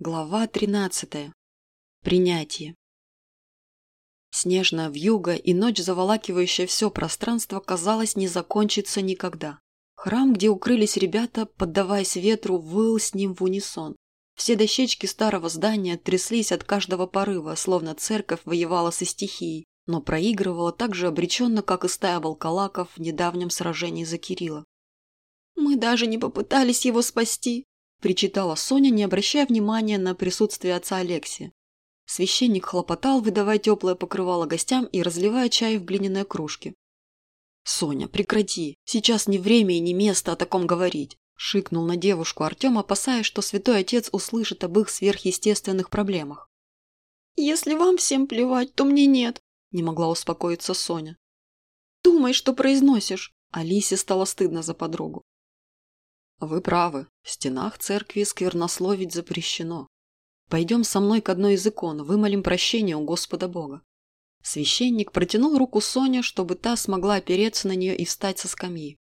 Глава 13. Принятие. Снежная вьюга и ночь, заволакивающая все пространство, казалось, не закончится никогда. Храм, где укрылись ребята, поддаваясь ветру, выл с ним в унисон. Все дощечки старого здания тряслись от каждого порыва, словно церковь воевала со стихией, но проигрывала так же обреченно, как и стая волколаков в недавнем сражении за Кирилла. «Мы даже не попытались его спасти», – причитала Соня, не обращая внимания на присутствие отца Алексия. Священник хлопотал, выдавая теплое покрывало гостям и разливая чай в глиняные кружки. «Соня, прекрати! Сейчас не время и не место о таком говорить!» – шикнул на девушку Артем, опасаясь, что святой отец услышит об их сверхъестественных проблемах. «Если вам всем плевать, то мне нет», – не могла успокоиться Соня. «Думай, что произносишь!» Алисе стало стыдно за подругу. Вы правы, в стенах церкви сквернословить запрещено. Пойдем со мной к одной из икон, вымолим прощение у Господа Бога. Священник протянул руку Соне, чтобы та смогла опереться на нее и встать со скамьи.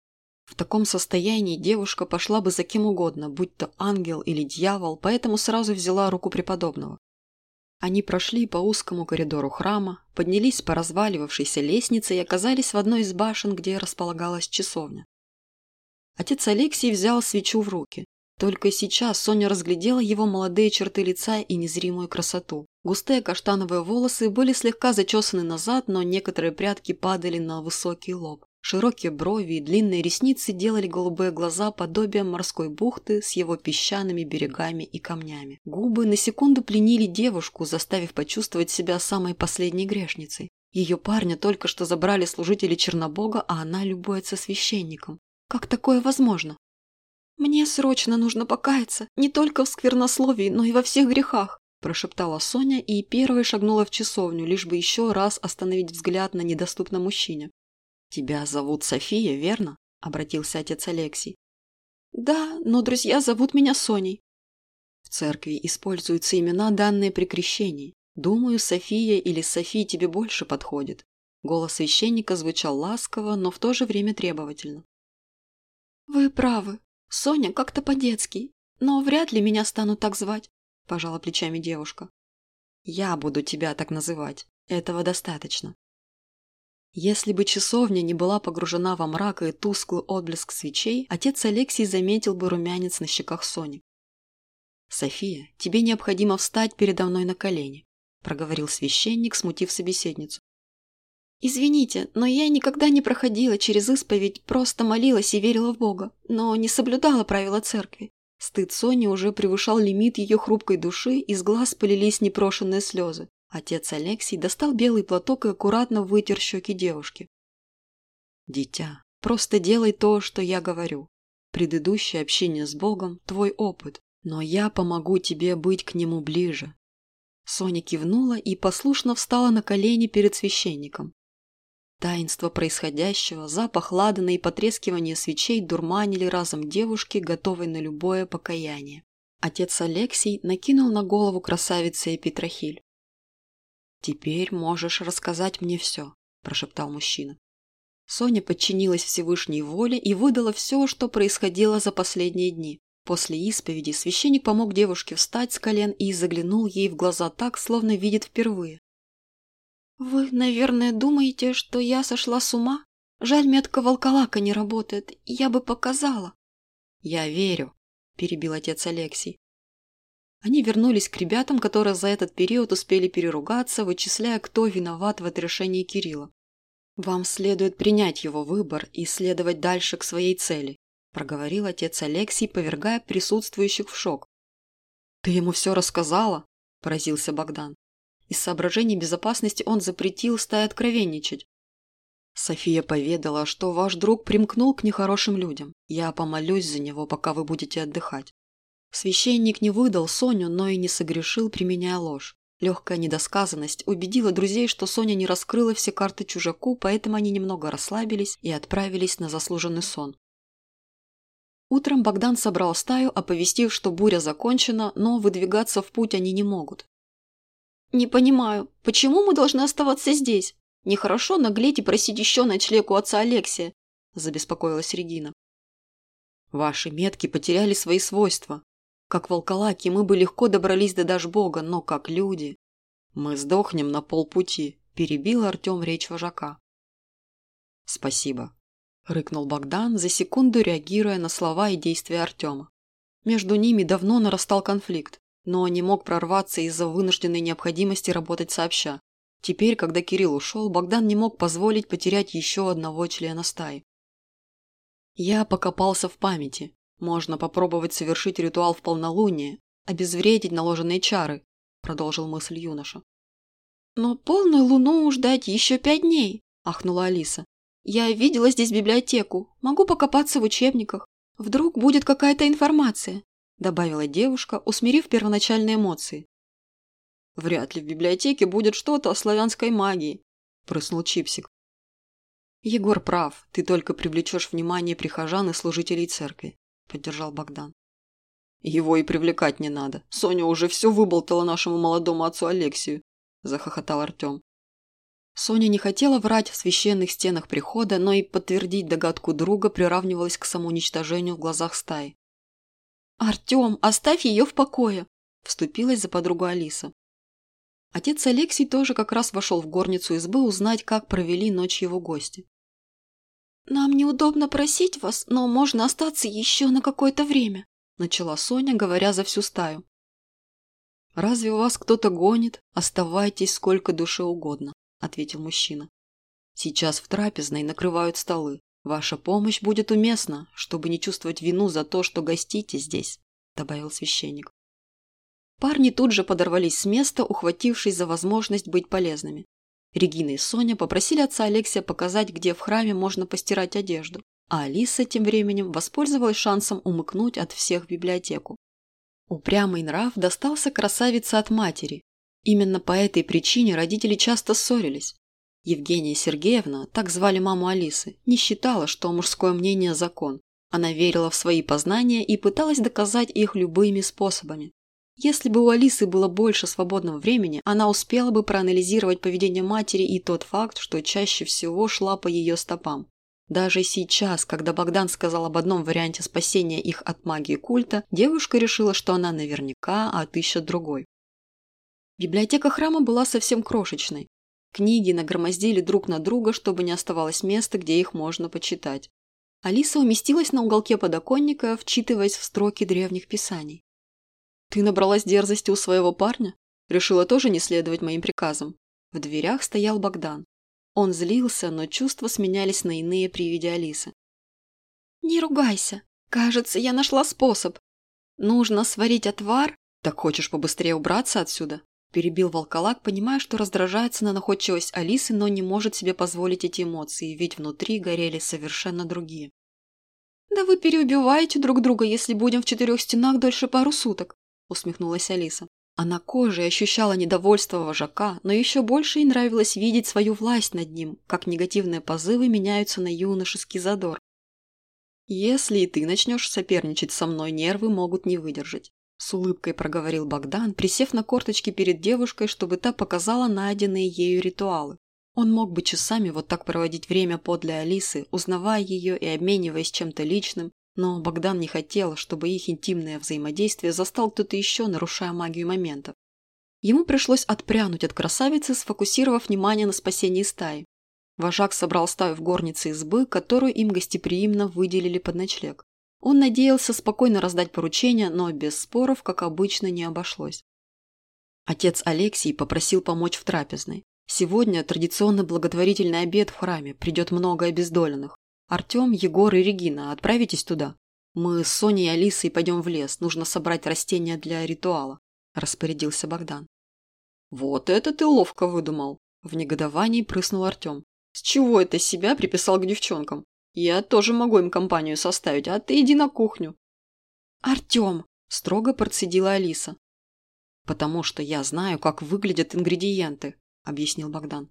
В таком состоянии девушка пошла бы за кем угодно, будь то ангел или дьявол, поэтому сразу взяла руку преподобного. Они прошли по узкому коридору храма, поднялись по разваливавшейся лестнице и оказались в одной из башен, где располагалась часовня. Отец Алексей взял свечу в руки. Только сейчас Соня разглядела его молодые черты лица и незримую красоту. Густые каштановые волосы были слегка зачесаны назад, но некоторые прядки падали на высокий лоб. Широкие брови и длинные ресницы делали голубые глаза подобием морской бухты с его песчаными берегами и камнями. Губы на секунду пленили девушку, заставив почувствовать себя самой последней грешницей. Ее парня только что забрали служители Чернобога, а она любуется священником. Как такое возможно? «Мне срочно нужно покаяться, не только в сквернословии, но и во всех грехах», прошептала Соня и первой шагнула в часовню, лишь бы еще раз остановить взгляд на недоступном мужчине. «Тебя зовут София, верно?» – обратился отец Алексий. «Да, но друзья зовут меня Соней». В церкви используются имена, данные при крещении. Думаю, София или София тебе больше подходит. Голос священника звучал ласково, но в то же время требовательно. «Вы правы. Соня как-то по-детски. Но вряд ли меня станут так звать», – пожала плечами девушка. «Я буду тебя так называть. Этого достаточно». Если бы часовня не была погружена во мрак и тусклый отблеск свечей, отец Алексей заметил бы румянец на щеках Сони. «София, тебе необходимо встать передо мной на колени», – проговорил священник, смутив собеседницу. «Извините, но я никогда не проходила через исповедь, просто молилась и верила в Бога, но не соблюдала правила церкви». Стыд Сони уже превышал лимит ее хрупкой души, из глаз полились непрошенные слезы. Отец Алексей достал белый платок и аккуратно вытер щеки девушки. «Дитя, просто делай то, что я говорю. Предыдущее общение с Богом – твой опыт, но я помогу тебе быть к Нему ближе». Соня кивнула и послушно встала на колени перед священником. Таинство происходящего, запах ладана и потрескивание свечей дурманили разом девушки, готовой на любое покаяние. Отец Алексей накинул на голову красавицы Эпитрахиль. «Теперь можешь рассказать мне все», – прошептал мужчина. Соня подчинилась Всевышней воле и выдала все, что происходило за последние дни. После исповеди священник помог девушке встать с колен и заглянул ей в глаза так, словно видит впервые. «Вы, наверное, думаете, что я сошла с ума? Жаль, метка волколака не работает. Я бы показала». «Я верю», – перебил отец Алексей. Они вернулись к ребятам, которые за этот период успели переругаться, вычисляя, кто виноват в отрешении Кирилла. «Вам следует принять его выбор и следовать дальше к своей цели», – проговорил отец Алексей, повергая присутствующих в шок. «Ты ему все рассказала?» – поразился Богдан. Из соображений безопасности он запретил стае откровенничать. София поведала, что ваш друг примкнул к нехорошим людям. Я помолюсь за него, пока вы будете отдыхать. Священник не выдал Соню, но и не согрешил, применяя ложь. Легкая недосказанность убедила друзей, что Соня не раскрыла все карты чужаку, поэтому они немного расслабились и отправились на заслуженный сон. Утром Богдан собрал стаю, оповестив, что буря закончена, но выдвигаться в путь они не могут. «Не понимаю, почему мы должны оставаться здесь? Нехорошо наглеть и просить еще ночлег у отца Алексия», – забеспокоилась Регина. «Ваши метки потеряли свои свойства. Как волколаки мы бы легко добрались до Дашбога, но как люди. Мы сдохнем на полпути, перебил Артем речь вожака. Спасибо, рыкнул Богдан, за секунду реагируя на слова и действия Артема. Между ними давно нарастал конфликт, но не мог прорваться из-за вынужденной необходимости работать сообща. Теперь, когда Кирилл ушел, Богдан не мог позволить потерять еще одного члена стаи. Я покопался в памяти. Можно попробовать совершить ритуал в полнолуние, обезвредить наложенные чары, продолжил мысль юноша. Но полную луну ждать еще пять дней, ахнула Алиса. Я видела здесь библиотеку, могу покопаться в учебниках. Вдруг будет какая-то информация, добавила девушка, усмирив первоначальные эмоции. Вряд ли в библиотеке будет что-то о славянской магии, прыснул Чипсик. Егор прав, ты только привлечешь внимание прихожан и служителей церкви, поддержал Богдан. Его и привлекать не надо. Соня уже все выболтала нашему молодому отцу Алексию, захохотал Артем. Соня не хотела врать в священных стенах прихода, но и подтвердить догадку друга приравнивалась к самоуничтожению в глазах стаи. «Артем, оставь ее в покое!» – вступилась за подругу Алиса. Отец Алексей тоже как раз вошел в горницу избы узнать, как провели ночь его гости. «Нам неудобно просить вас, но можно остаться еще на какое-то время», начала Соня, говоря за всю стаю. «Разве у вас кто-то гонит? Оставайтесь сколько душе угодно», ответил мужчина. «Сейчас в трапезной накрывают столы. Ваша помощь будет уместна, чтобы не чувствовать вину за то, что гостите здесь», добавил священник. Парни тут же подорвались с места, ухватившись за возможность быть полезными. Регина и Соня попросили отца Алексия показать, где в храме можно постирать одежду, а Алиса тем временем воспользовалась шансом умыкнуть от всех в библиотеку. Упрямый нрав достался красавице от матери. Именно по этой причине родители часто ссорились. Евгения Сергеевна, так звали маму Алисы, не считала, что мужское мнение – закон. Она верила в свои познания и пыталась доказать их любыми способами. Если бы у Алисы было больше свободного времени, она успела бы проанализировать поведение матери и тот факт, что чаще всего шла по ее стопам. Даже сейчас, когда Богдан сказал об одном варианте спасения их от магии культа, девушка решила, что она наверняка отыщет другой. Библиотека храма была совсем крошечной. Книги нагромоздили друг на друга, чтобы не оставалось места, где их можно почитать. Алиса уместилась на уголке подоконника, вчитываясь в строки древних писаний. «Ты набралась дерзости у своего парня? Решила тоже не следовать моим приказам?» В дверях стоял Богдан. Он злился, но чувства сменялись на иные при виде Алисы. «Не ругайся. Кажется, я нашла способ. Нужно сварить отвар...» «Так хочешь побыстрее убраться отсюда?» Перебил волколак, понимая, что раздражается на находчивость Алисы, но не может себе позволить эти эмоции, ведь внутри горели совершенно другие. «Да вы переубиваете друг друга, если будем в четырех стенах дольше пару суток усмехнулась Алиса. Она кожей ощущала недовольство вожака, но еще больше ей нравилось видеть свою власть над ним, как негативные позывы меняются на юношеский задор. «Если и ты начнешь соперничать со мной, нервы могут не выдержать», – с улыбкой проговорил Богдан, присев на корточки перед девушкой, чтобы та показала найденные ею ритуалы. Он мог бы часами вот так проводить время подле Алисы, узнавая ее и обмениваясь чем-то личным, но Богдан не хотел, чтобы их интимное взаимодействие застал кто-то еще, нарушая магию момента. Ему пришлось отпрянуть от красавицы, сфокусировав внимание на спасении стаи. Вожак собрал стаю в горнице избы, которую им гостеприимно выделили под ночлег. Он надеялся спокойно раздать поручения, но без споров, как обычно, не обошлось. Отец Алексий попросил помочь в трапезной. Сегодня традиционно благотворительный обед в храме, придет много обездоленных. Артем, Егор и Регина, отправитесь туда. Мы с Соней и Алисой пойдем в лес, нужно собрать растения для ритуала», – распорядился Богдан. «Вот это ты ловко выдумал!» – в негодовании прыснул Артем. «С чего это себя приписал к девчонкам? Я тоже могу им компанию составить, а ты иди на кухню». «Артем!» – строго процедила Алиса. «Потому что я знаю, как выглядят ингредиенты», – объяснил Богдан.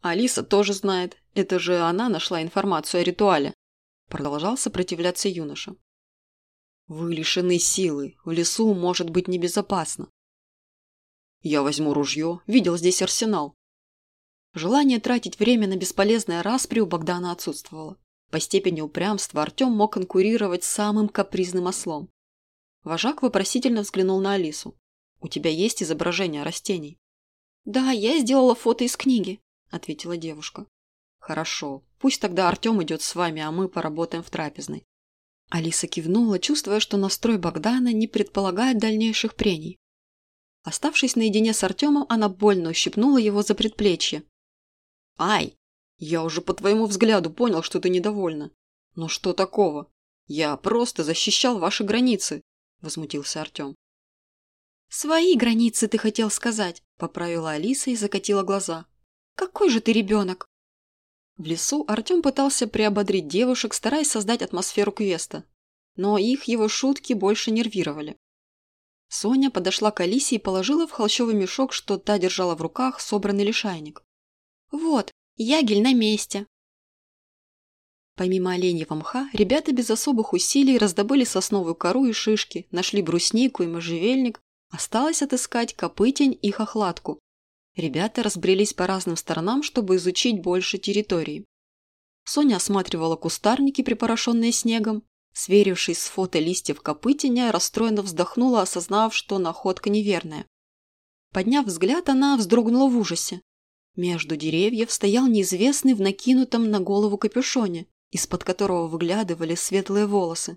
Алиса тоже знает. Это же она нашла информацию о ритуале. Продолжал сопротивляться юноша. Вы лишены силы. В лесу может быть небезопасно. Я возьму ружье. Видел здесь арсенал. Желание тратить время на бесполезное распри у Богдана отсутствовало. По степени упрямства Артем мог конкурировать с самым капризным ослом. Вожак вопросительно взглянул на Алису. «У тебя есть изображение растений?» «Да, я сделала фото из книги», – ответила девушка. «Хорошо. Пусть тогда Артем идет с вами, а мы поработаем в трапезной». Алиса кивнула, чувствуя, что настрой Богдана не предполагает дальнейших прений. Оставшись наедине с Артемом, она больно ущипнула его за предплечье. «Ай! Я уже по твоему взгляду понял, что ты недовольна. Но что такого? Я просто защищал ваши границы», – возмутился Артем. «Свои границы, ты хотел сказать», – поправила Алиса и закатила глаза. «Какой же ты ребенок?» В лесу Артем пытался приободрить девушек, стараясь создать атмосферу квеста. Но их его шутки больше нервировали. Соня подошла к Алисе и положила в холщовый мешок, что та держала в руках, собранный лишайник. «Вот, ягель на месте!» Помимо оленьего мха, ребята без особых усилий раздобыли сосновую кору и шишки, нашли бруснику и можжевельник, осталось отыскать копытень и хохлатку, Ребята разбрелись по разным сторонам, чтобы изучить больше территории. Соня осматривала кустарники, припорошенные снегом. Сверившись с фото листьев копытиня, расстроенно вздохнула, осознав, что находка неверная. Подняв взгляд, она вздрогнула в ужасе. Между деревьев стоял неизвестный в накинутом на голову капюшоне, из-под которого выглядывали светлые волосы.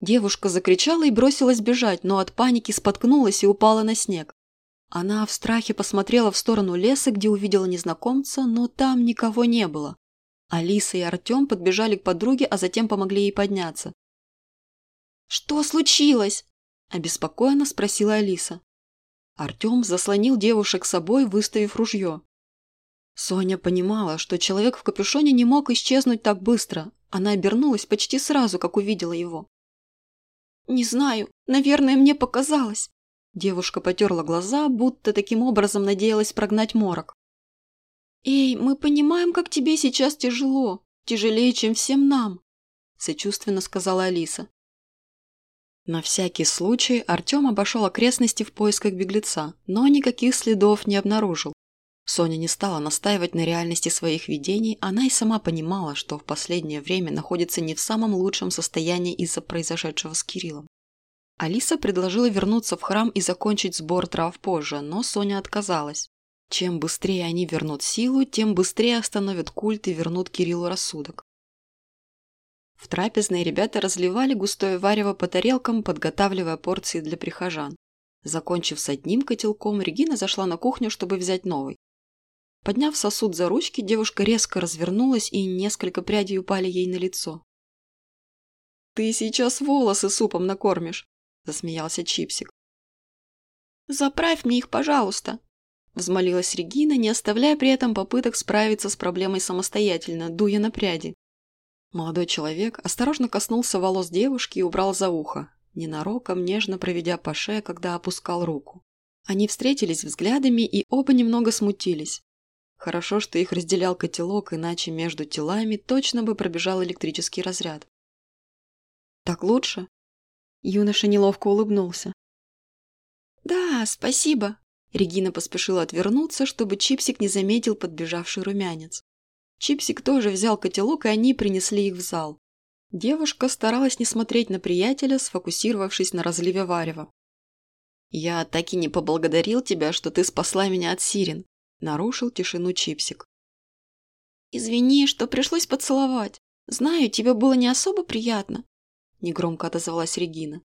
Девушка закричала и бросилась бежать, но от паники споткнулась и упала на снег. Она в страхе посмотрела в сторону леса, где увидела незнакомца, но там никого не было. Алиса и Артем подбежали к подруге, а затем помогли ей подняться. «Что случилось?» – обеспокоенно спросила Алиса. Артем заслонил девушек собой, выставив ружье. Соня понимала, что человек в капюшоне не мог исчезнуть так быстро. Она обернулась почти сразу, как увидела его. «Не знаю, наверное, мне показалось», Девушка потерла глаза, будто таким образом надеялась прогнать морок. «Эй, мы понимаем, как тебе сейчас тяжело. Тяжелее, чем всем нам», – сочувственно сказала Алиса. На всякий случай Артем обошел окрестности в поисках беглеца, но никаких следов не обнаружил. Соня не стала настаивать на реальности своих видений, она и сама понимала, что в последнее время находится не в самом лучшем состоянии из-за произошедшего с Кириллом. Алиса предложила вернуться в храм и закончить сбор трав позже, но Соня отказалась. Чем быстрее они вернут силу, тем быстрее остановят культ и вернут Кириллу рассудок. В трапезной ребята разливали густое варево по тарелкам, подготавливая порции для прихожан. Закончив с одним котелком, Регина зашла на кухню, чтобы взять новый. Подняв сосуд за ручки, девушка резко развернулась, и несколько прядей упали ей на лицо. «Ты сейчас волосы супом накормишь!» – засмеялся Чипсик. «Заправь мне их, пожалуйста!» – взмолилась Регина, не оставляя при этом попыток справиться с проблемой самостоятельно, дуя на пряди. Молодой человек осторожно коснулся волос девушки и убрал за ухо, ненароком нежно проведя по шее, когда опускал руку. Они встретились взглядами и оба немного смутились. Хорошо, что их разделял котелок, иначе между телами точно бы пробежал электрический разряд. «Так лучше?» Юноша неловко улыбнулся. «Да, спасибо!» Регина поспешила отвернуться, чтобы Чипсик не заметил подбежавший румянец. Чипсик тоже взял котелок, и они принесли их в зал. Девушка старалась не смотреть на приятеля, сфокусировавшись на разливе варева. «Я так и не поблагодарил тебя, что ты спасла меня от сирен», – нарушил тишину Чипсик. «Извини, что пришлось поцеловать. Знаю, тебе было не особо приятно, негромко отозвалась Регина.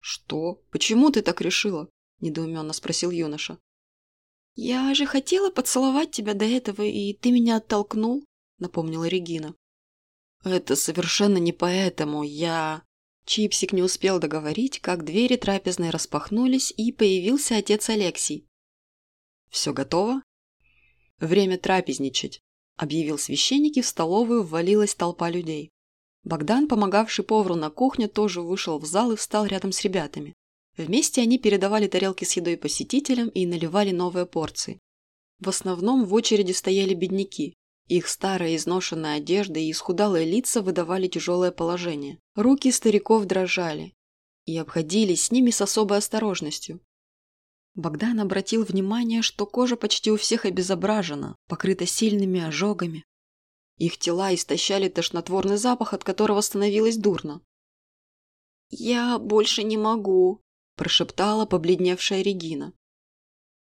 «Что? Почему ты так решила?» – недоуменно спросил юноша. «Я же хотела поцеловать тебя до этого, и ты меня оттолкнул», – напомнила Регина. «Это совершенно не поэтому. Я...» Чипсик не успел договорить, как двери трапезной распахнулись, и появился отец Алексий. «Все готово?» «Время трапезничать», – объявил священник, и в столовую ввалилась толпа людей. Богдан, помогавший повару на кухне, тоже вышел в зал и встал рядом с ребятами. Вместе они передавали тарелки с едой посетителям и наливали новые порции. В основном в очереди стояли бедняки. Их старая изношенная одежда и исхудалые лица выдавали тяжелое положение. Руки стариков дрожали и обходились с ними с особой осторожностью. Богдан обратил внимание, что кожа почти у всех обезображена, покрыта сильными ожогами, их тела истощали тошнотворный запах, от которого становилось дурно. «Я больше не могу», – прошептала побледневшая Регина.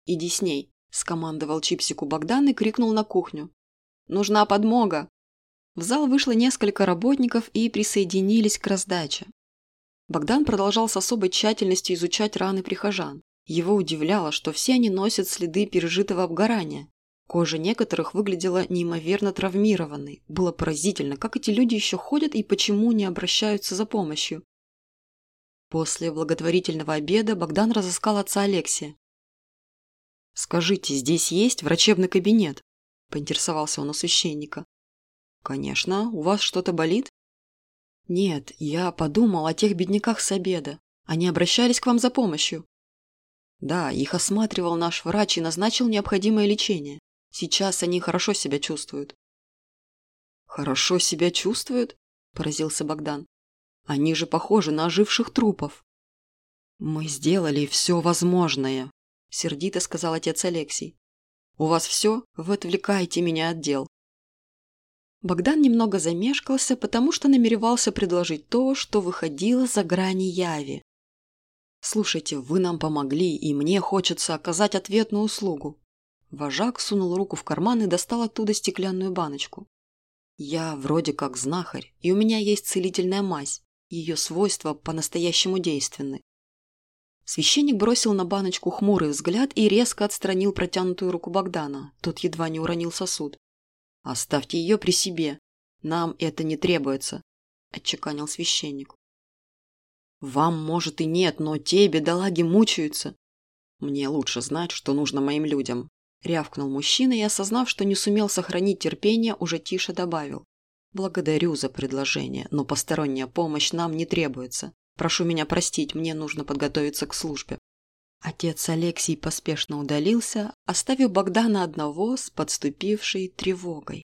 «Иди с ней», – скомандовал Чипсику Богдан и крикнул на кухню. «Нужна подмога!» В зал вышло несколько работников и присоединились к раздаче. Богдан продолжал с особой тщательностью изучать раны прихожан. Его удивляло, что все они носят следы пережитого обгорания. Кожа некоторых выглядела неимоверно травмированной. Было поразительно, как эти люди еще ходят и почему не обращаются за помощью. После благотворительного обеда Богдан разыскал отца Алексия. «Скажите, здесь есть врачебный кабинет?» – поинтересовался он у священника. «Конечно. У вас что-то болит?» «Нет, я подумал о тех бедняках с обеда. Они обращались к вам за помощью». «Да, их осматривал наш врач и назначил необходимое лечение. Сейчас они хорошо себя чувствуют». «Хорошо себя чувствуют?» – поразился Богдан. «Они же похожи на оживших трупов». «Мы сделали все возможное», – сердито сказал отец Алексей. «У вас все? Вы отвлекаете меня от дел. Богдан немного замешкался, потому что намеревался предложить то, что выходило за грани яви. «Слушайте, вы нам помогли, и мне хочется оказать ответную услугу». Вожак сунул руку в карман и достал оттуда стеклянную баночку. «Я вроде как знахарь, и у меня есть целительная мазь. Ее свойства по-настоящему действенны». Священник бросил на баночку хмурый взгляд и резко отстранил протянутую руку Богдана. Тот едва не уронил сосуд. «Оставьте ее при себе. Нам это не требуется», – отчеканил священник. «Вам, может, и нет, но те бедолаги мучаются». «Мне лучше знать, что нужно моим людям», – рявкнул мужчина и, осознав, что не сумел сохранить терпение, уже тише добавил. «Благодарю за предложение, но посторонняя помощь нам не требуется. Прошу меня простить, мне нужно подготовиться к службе». Отец Алексей поспешно удалился, оставив Богдана одного с подступившей тревогой.